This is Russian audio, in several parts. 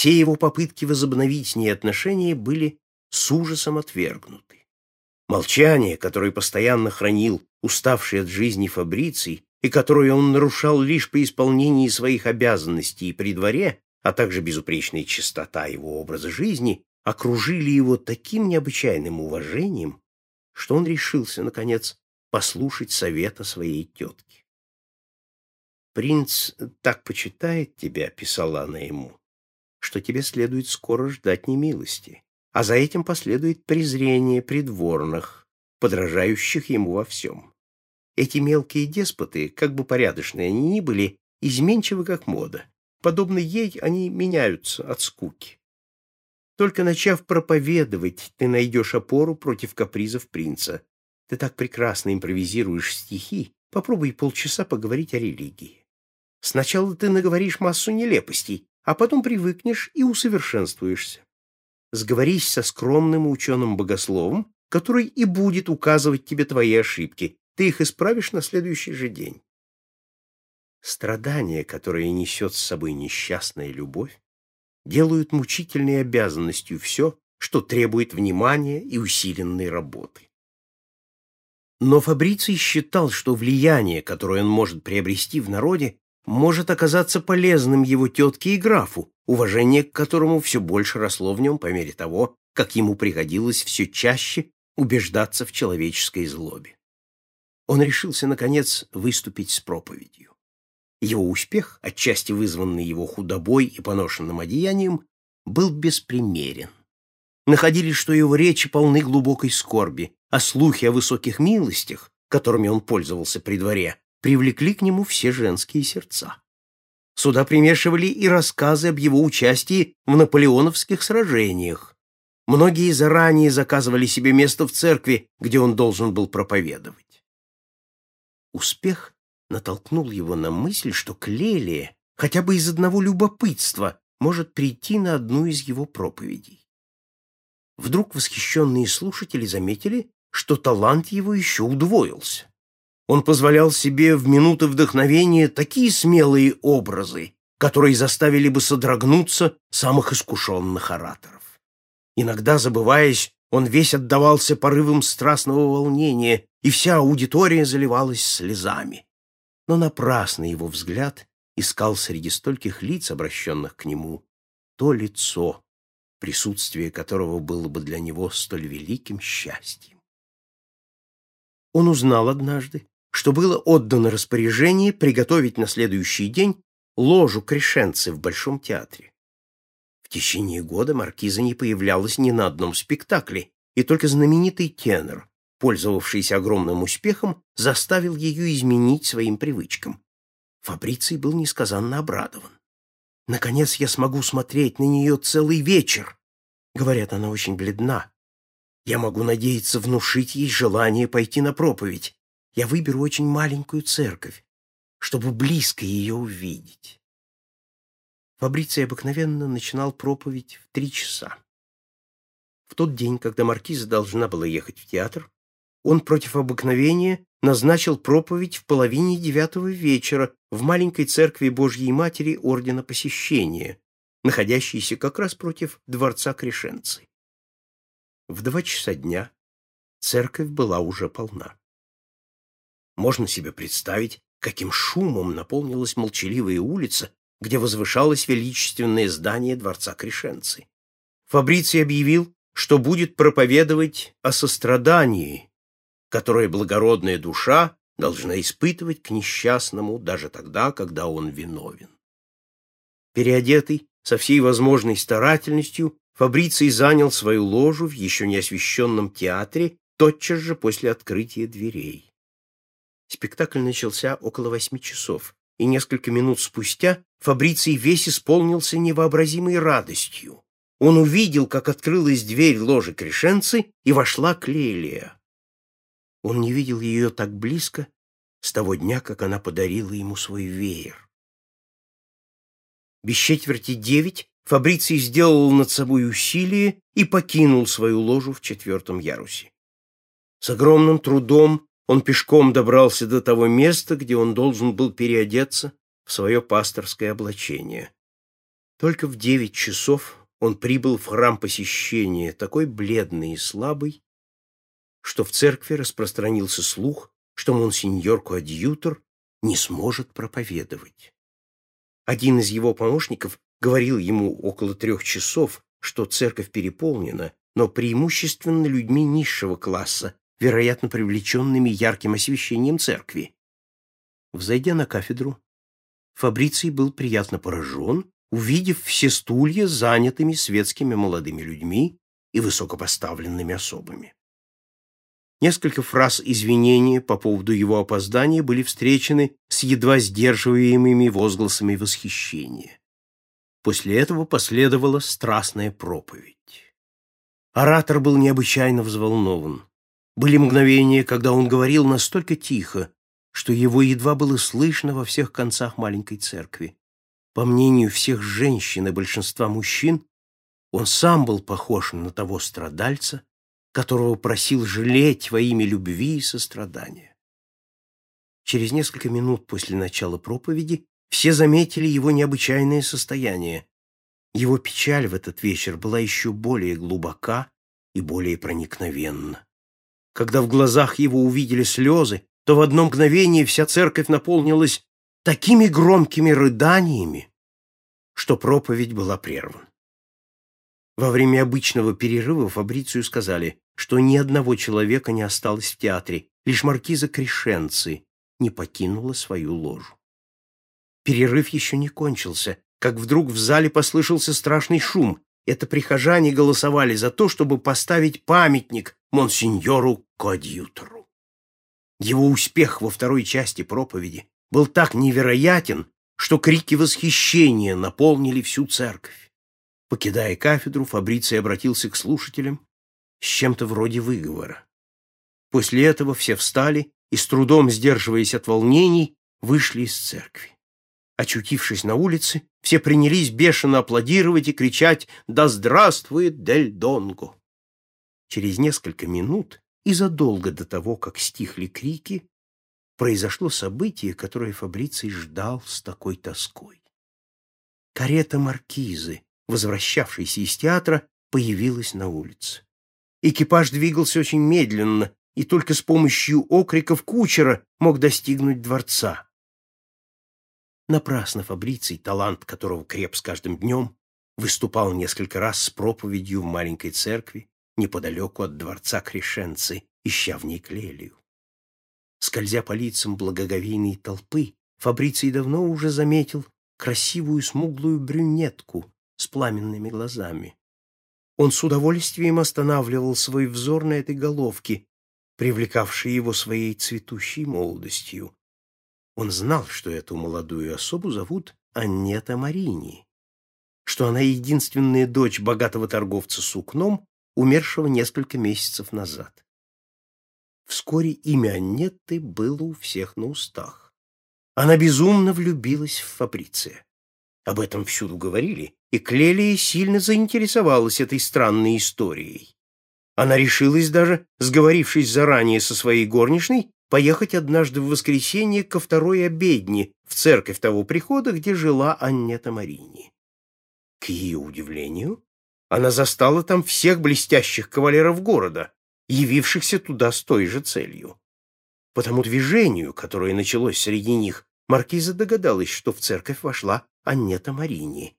Все его попытки возобновить с ней отношения были с ужасом отвергнуты. Молчание, которое постоянно хранил уставший от жизни Фабриций, и которое он нарушал лишь при исполнении своих обязанностей при дворе, а также безупречная чистота его образа жизни, окружили его таким необычайным уважением, что он решился, наконец, послушать совета своей тетки. «Принц так почитает тебя», — писала она ему, — «что тебе следует скоро ждать немилости, а за этим последует презрение придворных, подражающих ему во всем. Эти мелкие деспоты, как бы порядочные они ни были, изменчивы как мода. Подобно ей они меняются от скуки. Только начав проповедовать, ты найдешь опору против капризов принца. Ты так прекрасно импровизируешь стихи, попробуй полчаса поговорить о религии. Сначала ты наговоришь массу нелепостей, а потом привыкнешь и усовершенствуешься. Сговорись со скромным ученым-богословом, который и будет указывать тебе твои ошибки. Ты их исправишь на следующий же день. Страдания, которые несет с собой несчастная любовь, делают мучительной обязанностью все, что требует внимания и усиленной работы. Но Фабриций считал, что влияние, которое он может приобрести в народе, может оказаться полезным его тетке и графу, уважение к которому все больше росло в нем по мере того, как ему приходилось все чаще убеждаться в человеческой злобе. Он решился, наконец, выступить с проповедью. Его успех, отчасти вызванный его худобой и поношенным одеянием, был беспримерен. Находили, что его речи полны глубокой скорби, а слухи о высоких милостях, которыми он пользовался при дворе, привлекли к нему все женские сердца. Сюда примешивали и рассказы об его участии в наполеоновских сражениях. Многие заранее заказывали себе место в церкви, где он должен был проповедовать. Успех натолкнул его на мысль, что Клелия, хотя бы из одного любопытства, может прийти на одну из его проповедей. Вдруг восхищенные слушатели заметили, что талант его еще удвоился. Он позволял себе в минуты вдохновения такие смелые образы, которые заставили бы содрогнуться самых искушенных ораторов. Иногда, забываясь, он весь отдавался порывам страстного волнения, и вся аудитория заливалась слезами но напрасно его взгляд искал среди стольких лиц, обращенных к нему, то лицо, присутствие которого было бы для него столь великим счастьем. Он узнал однажды, что было отдано распоряжение приготовить на следующий день ложу Крешенцы в Большом театре. В течение года маркиза не появлялась ни на одном спектакле, и только знаменитый тенор, пользовавшийся огромным успехом, заставил ее изменить своим привычкам. Фабриций был несказанно обрадован. «Наконец я смогу смотреть на нее целый вечер!» Говорят, она очень бледна. Я могу надеяться внушить ей желание пойти на проповедь. Я выберу очень маленькую церковь, чтобы близко ее увидеть. Фабриций обыкновенно начинал проповедь в три часа. В тот день, когда маркиза должна была ехать в театр, он против обыкновения назначил проповедь в половине девятого вечера в маленькой церкви Божьей Матери Ордена Посещения, находящейся как раз против дворца Крешенцы. В два часа дня церковь была уже полна. Можно себе представить, каким шумом наполнилась молчаливая улица, где возвышалось величественное здание дворца Крешенцы. Фабриций объявил, что будет проповедовать о сострадании, которое благородная душа должна испытывать к несчастному даже тогда, когда он виновен. Переодетый со всей возможной старательностью, Фабриций занял свою ложу в еще не освещенном театре тотчас же после открытия дверей. Спектакль начался около восьми часов, и несколько минут спустя Фабриций весь исполнился невообразимой радостью. Он увидел, как открылась дверь ложи Крешенцы, и вошла Клелия. Он не видел ее так близко с того дня, как она подарила ему свой веер. Без четверти девять Фабриций сделал над собой усилие и покинул свою ложу в четвертом ярусе. С огромным трудом он пешком добрался до того места, где он должен был переодеться в свое пасторское облачение. Только в девять часов он прибыл в храм посещения, такой бледный и слабый, что в церкви распространился слух, что монсеньор-коадьютор не сможет проповедовать. Один из его помощников говорил ему около трех часов, что церковь переполнена, но преимущественно людьми низшего класса, вероятно, привлеченными ярким освещением церкви. Взойдя на кафедру, Фабриций был приятно поражен, увидев все стулья занятыми светскими молодыми людьми и высокопоставленными особами. Несколько фраз извинения по поводу его опоздания были встречены с едва сдерживаемыми возгласами восхищения. После этого последовала страстная проповедь. Оратор был необычайно взволнован. Были мгновения, когда он говорил настолько тихо, что его едва было слышно во всех концах маленькой церкви. По мнению всех женщин и большинства мужчин, он сам был похож на того страдальца, которого просил жалеть во имя любви и сострадания. Через несколько минут после начала проповеди все заметили его необычайное состояние. Его печаль в этот вечер была еще более глубока и более проникновенна. Когда в глазах его увидели слезы, то в одно мгновение вся церковь наполнилась такими громкими рыданиями, что проповедь была прервана. Во время обычного перерыва Фабрицию сказали, что ни одного человека не осталось в театре, лишь маркиза Крешенци не покинула свою ложу. Перерыв еще не кончился, как вдруг в зале послышался страшный шум. Это прихожане голосовали за то, чтобы поставить памятник монсеньору Коадьютору. Его успех во второй части проповеди был так невероятен, что крики восхищения наполнили всю церковь. Покидая кафедру, Фабриций обратился к слушателям с чем-то вроде выговора. После этого все встали и, с трудом сдерживаясь от волнений, вышли из церкви. Очутившись на улице, все принялись бешено аплодировать и кричать «Да здравствует Дель Донго!». Через несколько минут и задолго до того, как стихли крики, произошло событие, которое Фабриций ждал с такой тоской. Карета маркизы, возвращавшейся из театра, появилась на улице. Экипаж двигался очень медленно, и только с помощью окриков кучера мог достигнуть дворца. Напрасно Фабриций, талант которого креп с каждым днем, выступал несколько раз с проповедью в маленькой церкви неподалеку от дворца Крешенцы, ища в ней Клелию. Скользя по лицам благоговейной толпы, Фабриций давно уже заметил красивую смуглую брюнетку с пламенными глазами. Он с удовольствием останавливал свой взор на этой головке, привлекавшей его своей цветущей молодостью. Он знал, что эту молодую особу зовут Аннета Марини, что она единственная дочь богатого торговца сукном, умершего несколько месяцев назад. Вскоре имя Аннетты было у всех на устах. Она безумно влюбилась в Фабриция. Об этом всюду говорили, и Клелия сильно заинтересовалась этой странной историей. Она решилась даже, сговорившись заранее со своей горничной, поехать однажды в воскресенье ко второй обедне в церковь того прихода, где жила Аннета Марини. К ее удивлению, она застала там всех блестящих кавалеров города, явившихся туда с той же целью. По тому движению, которое началось среди них, маркиза догадалась, что в церковь вошла Аннета Марини.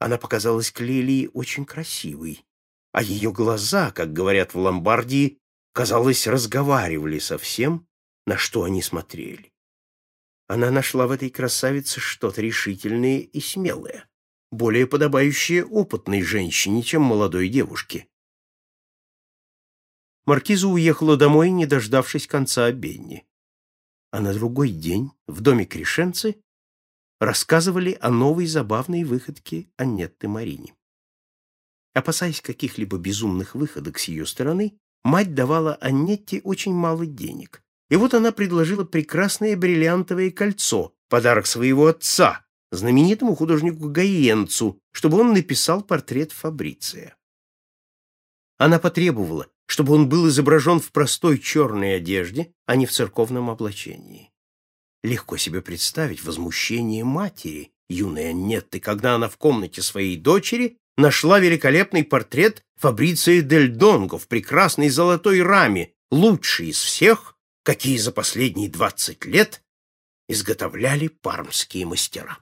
Она показалась Клелии очень красивой, а ее глаза, как говорят в Ломбардии, казалось, разговаривали со всем, на что они смотрели. Она нашла в этой красавице что-то решительное и смелое, более подобающее опытной женщине, чем молодой девушке. Маркиза уехала домой, не дождавшись конца обедни. А на другой день в доме Крешенцы рассказывали о новой забавной выходке Аннетты Марини. Опасаясь каких-либо безумных выходок с ее стороны, мать давала Аннетте очень мало денег, и вот она предложила прекрасное бриллиантовое кольцо, подарок своего отца, знаменитому художнику Гаенцу, чтобы он написал портрет Фабриция. Она потребовала, чтобы он был изображен в простой черной одежде, а не в церковном облачении. Легко себе представить возмущение матери, юной Аннетты, когда она в комнате своей дочери нашла великолепный портрет Фабриции Дель Донго в прекрасной золотой раме, лучший из всех, какие за последние двадцать лет изготовляли пармские мастера.